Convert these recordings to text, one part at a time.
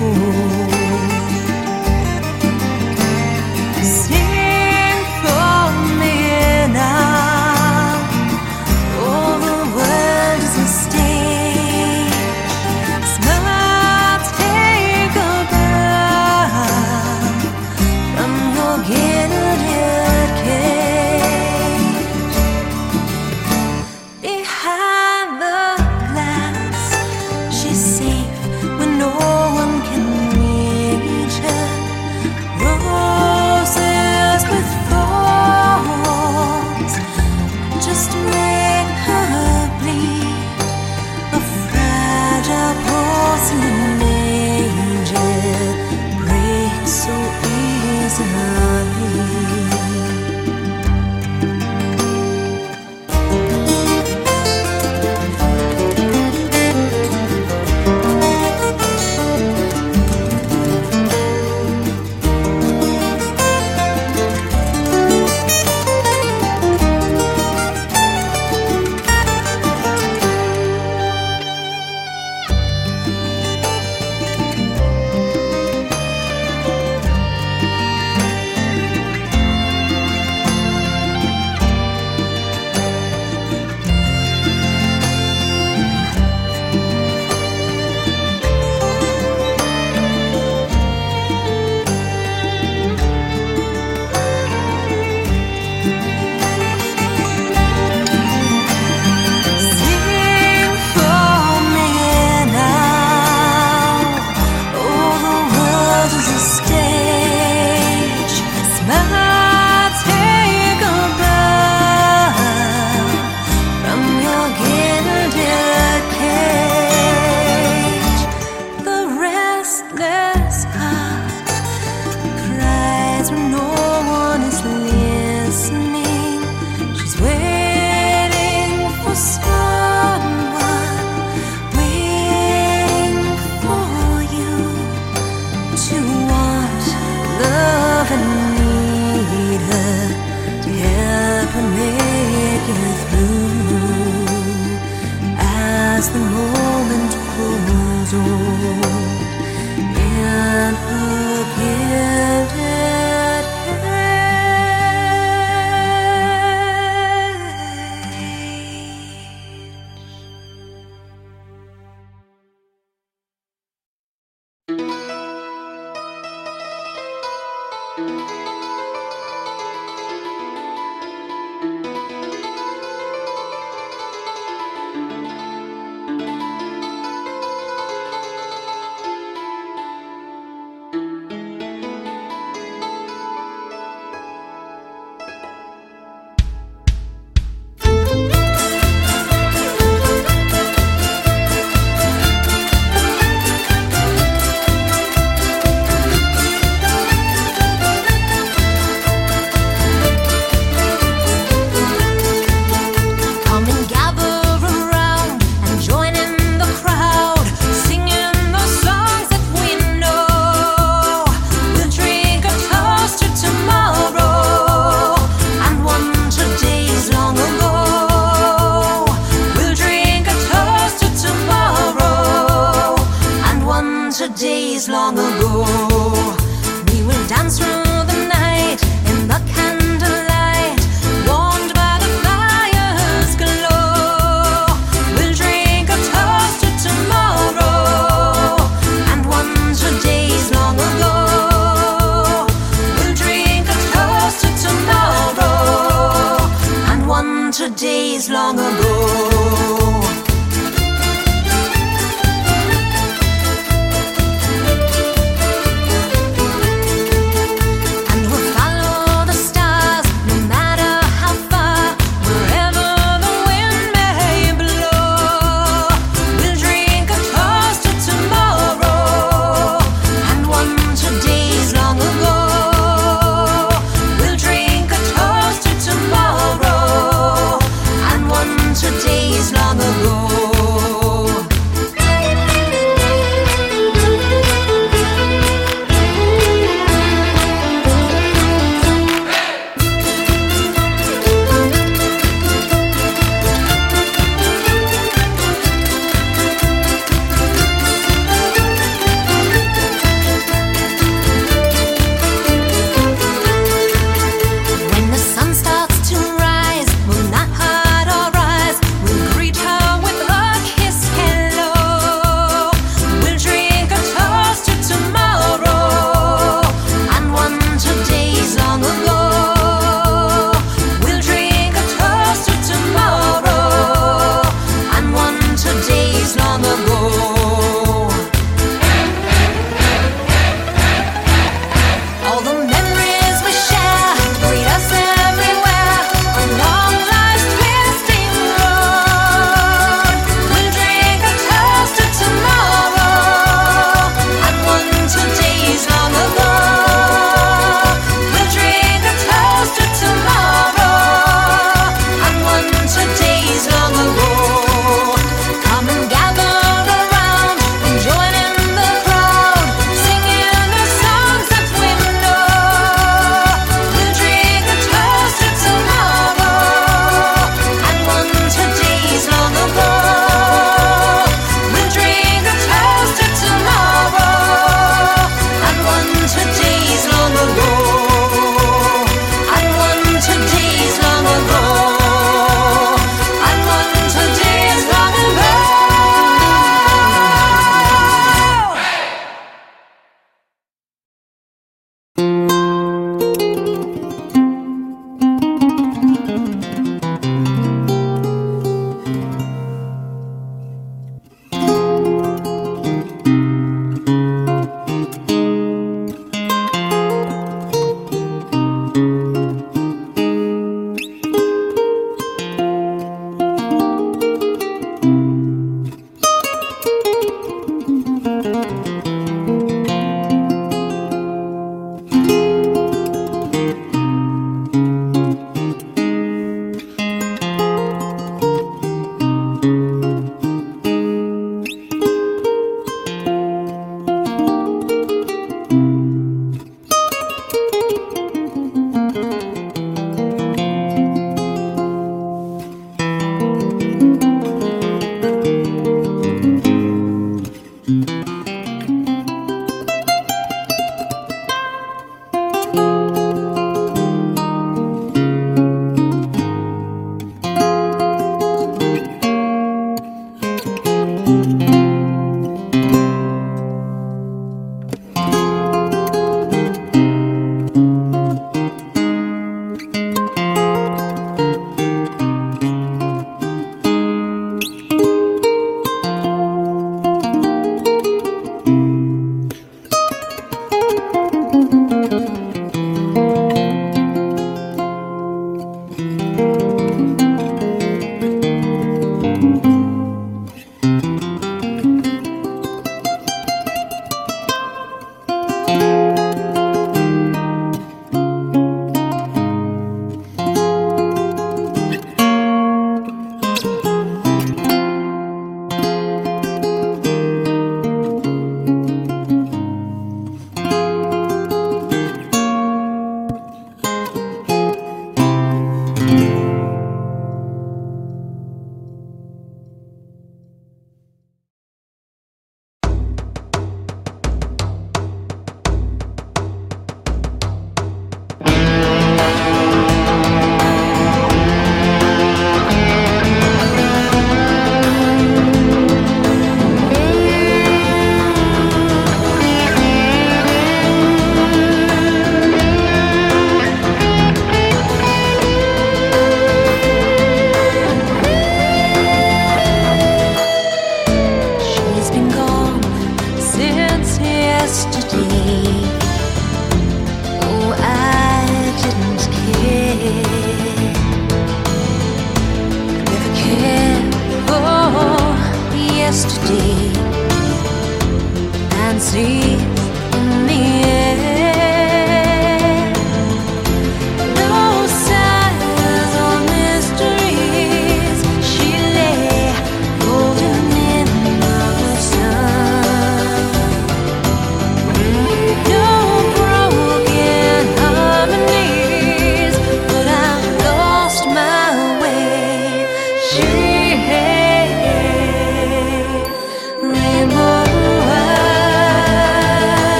for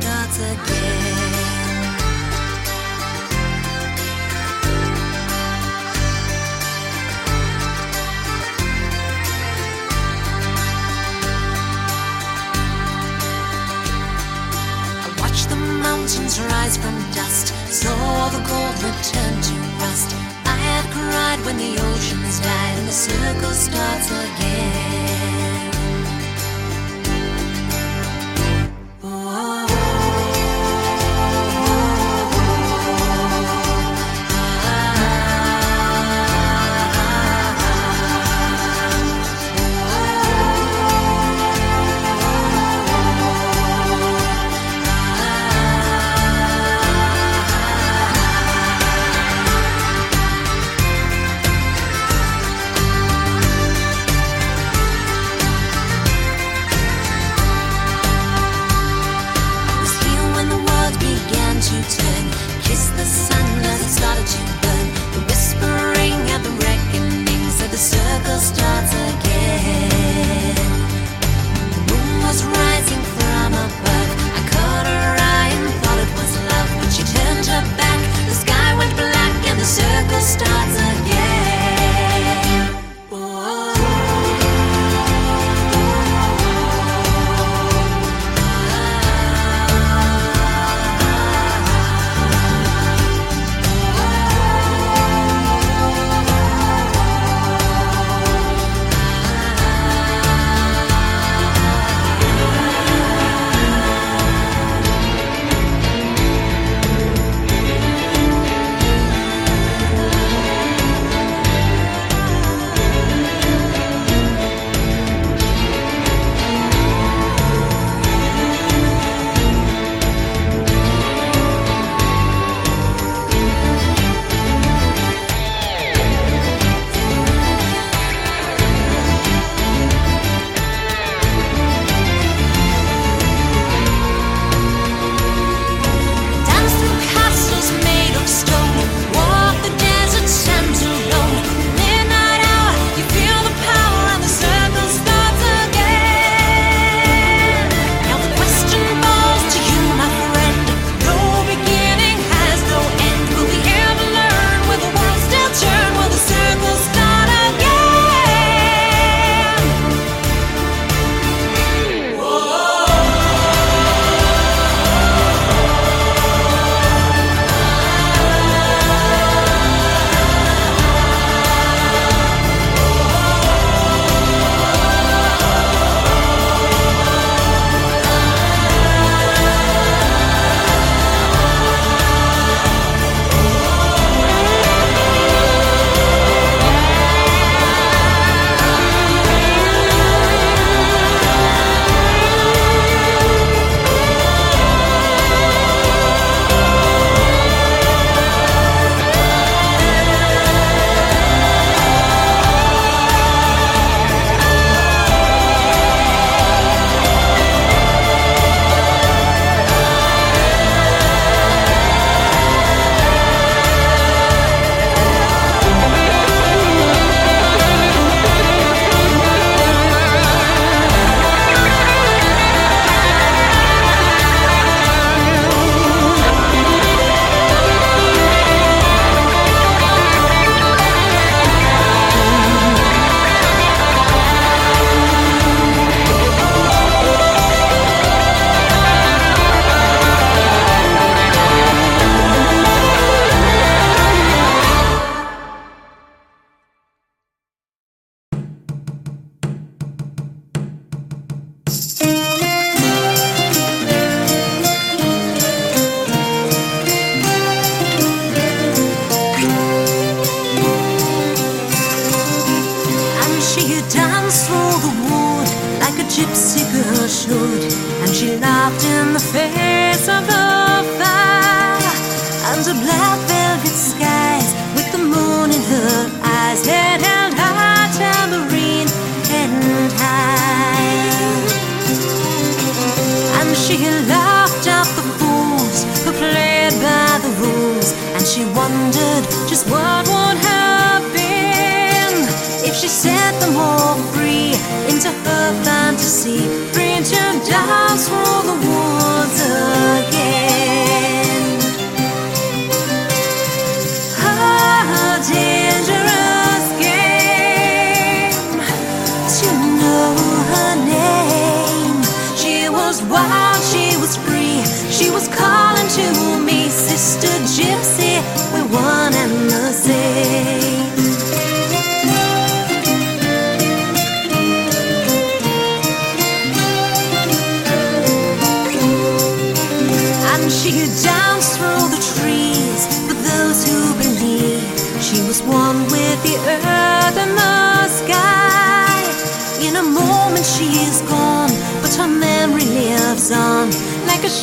starts again. I watched the mountains rise from dust, saw the gold return to rust. I had cried when the oceans died and the circle starts again.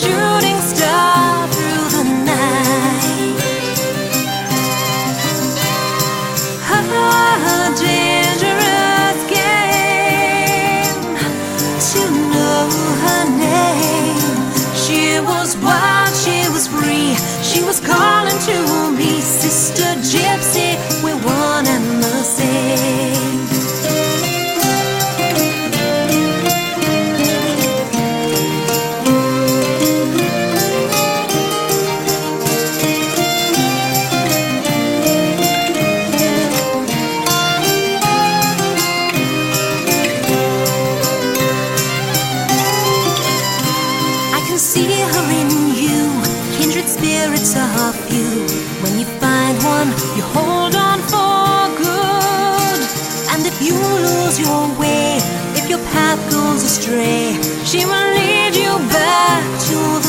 you You will lose your way if your path goes astray. She will lead you back to the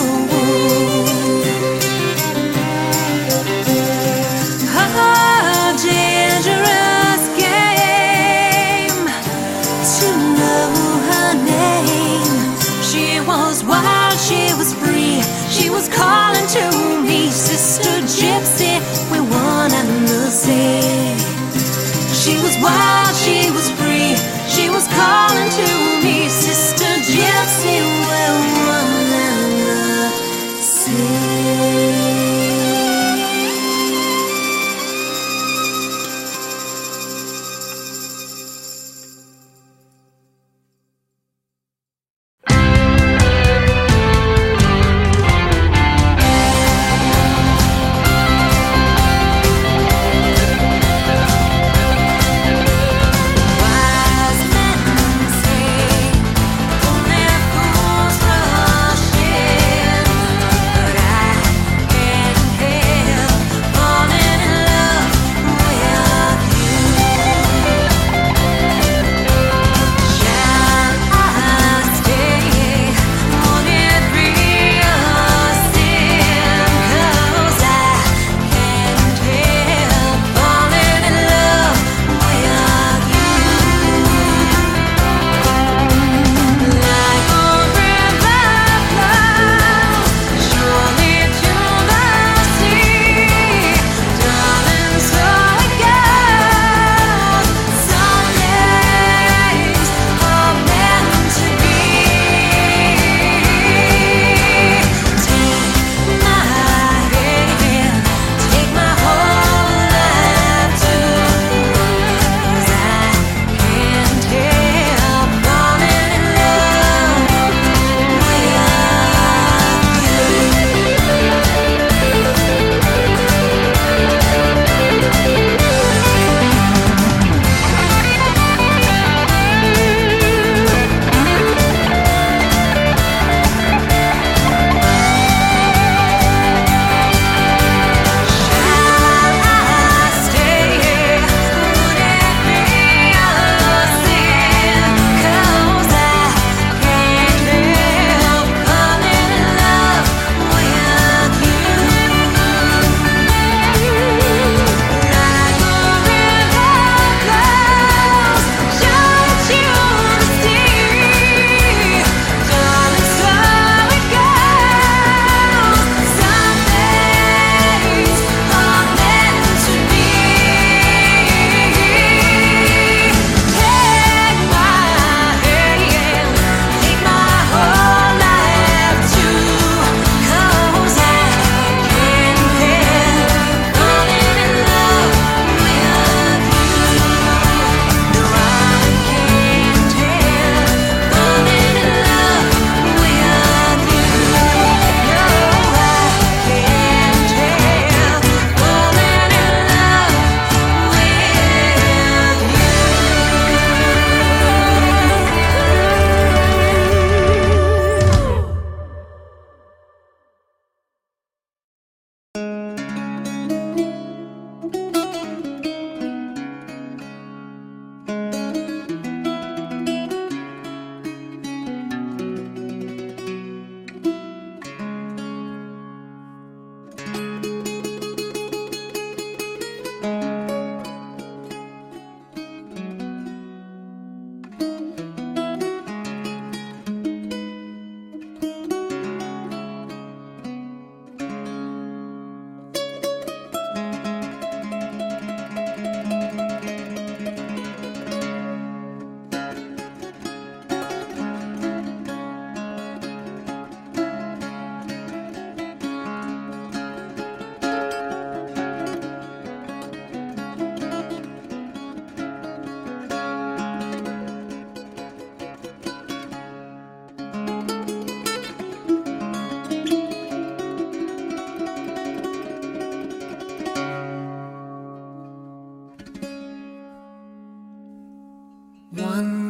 One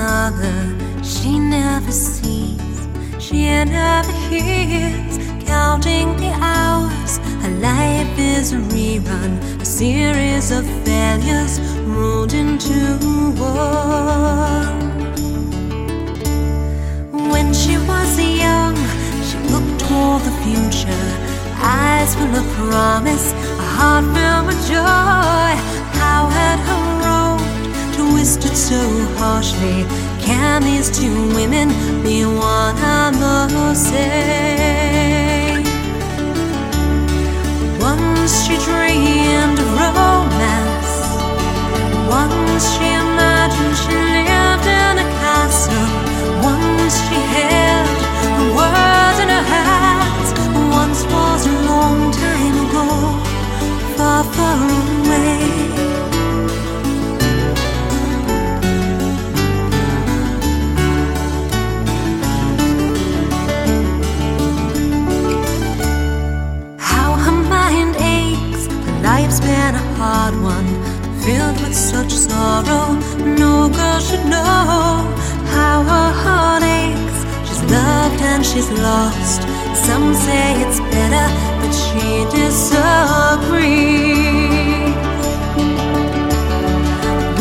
other she never sees, she never hears. Counting the hours, her life is a rerun, a series of failures rolled into one. When she was young, she looked toward the future, eyes full of promise, a heart filled with joy. How had her twisted so harshly. Can these two women be one and the same? Once she dreamed of romance, once she imagined she lived in a castle, once she held the world in her hands. Once was a long time ago, far, far away. hard one, filled with such sorrow. No girl should know how her heart aches. She's loved and she's lost. Some say it's better, but she disagrees.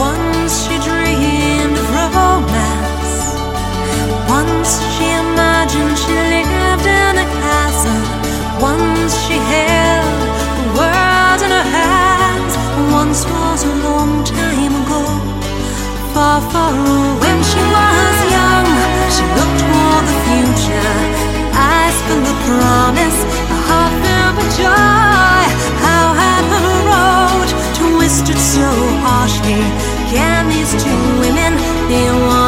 Once she dreamed of romance, once she imagined she lived. So harshly. Can these two women be one?